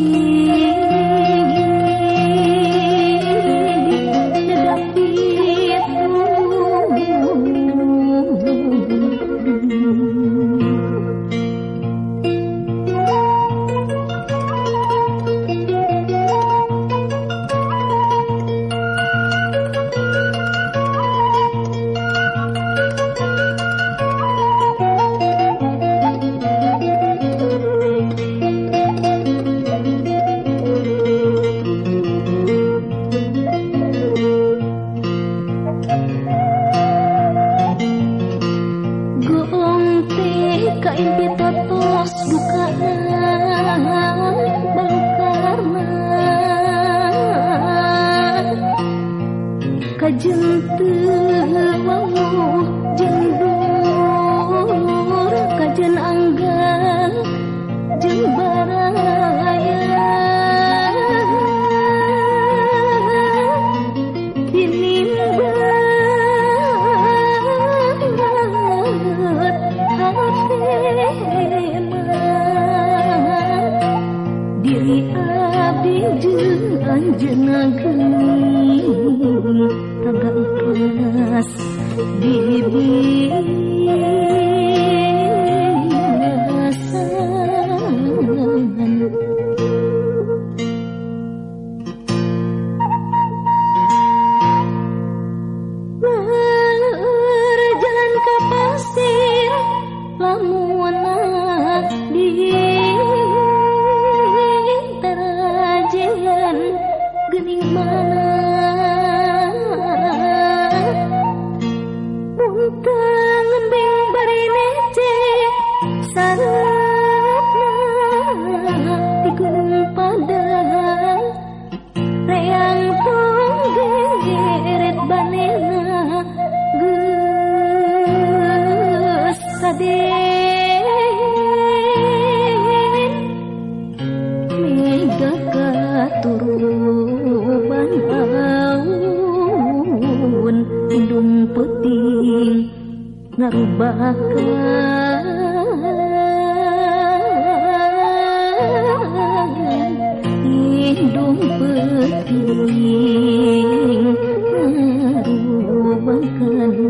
夜夜 kaimpita tos dukana balukarna kajeng teu terbakar Hidung peting Merubahkanmu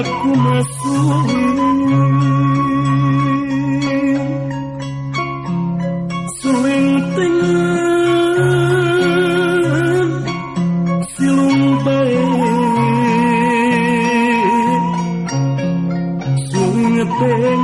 aku masuhin Selintingan silung baik Sungai